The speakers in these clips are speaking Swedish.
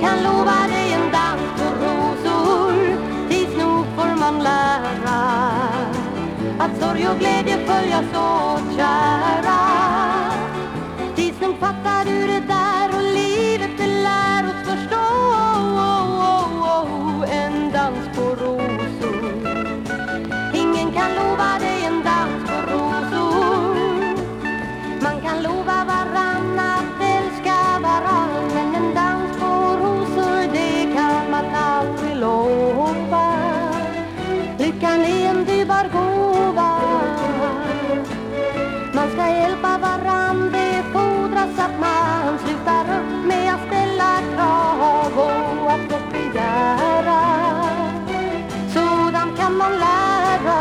kan lova dig en dans på rosor. Tids nog får man lära att sorg och glädje följas åt kära. Lyckan är en dyrbar gåva. Man ska hjälpa varann, det fordras att man slutar upp med att ställa krav och att få begära Sådant kan man lära.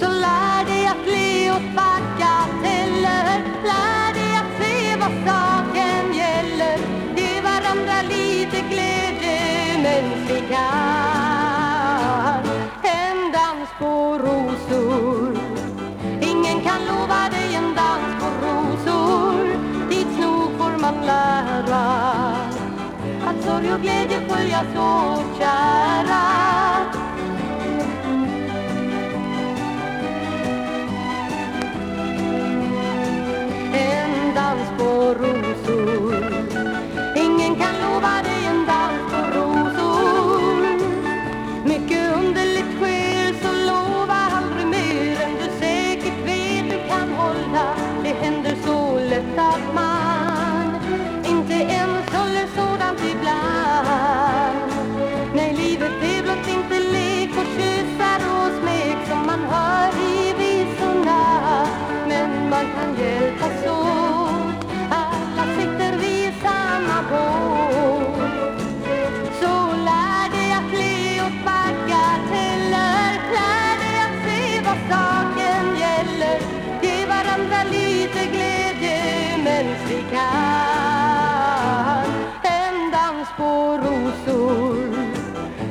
Så lär dig att le åt bagateller Lär dig att se vad saken gäller. Ge varandra lite glädje medan nog lära Att sorg och glädje följas åt kära. En dans på rosor. Ingen kan lova dig en dans på rosor. Mycket underligt sker så lova aldrig mer än du säkert vet. Du kan hålla Det händer så lätt att man ens vi En dans på rosor.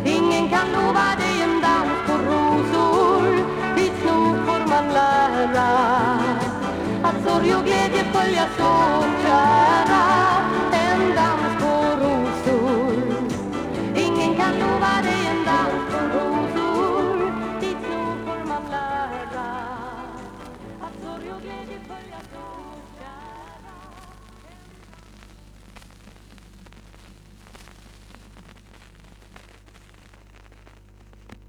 Ingen kan lova dig en dans på rosor. Tids nog får man lära Att sorg och glädje följa så kära En dans på rosor. Ingen kan lova dig en dans på rosor. Tids nog får man lära Att sorg och glädje följas åt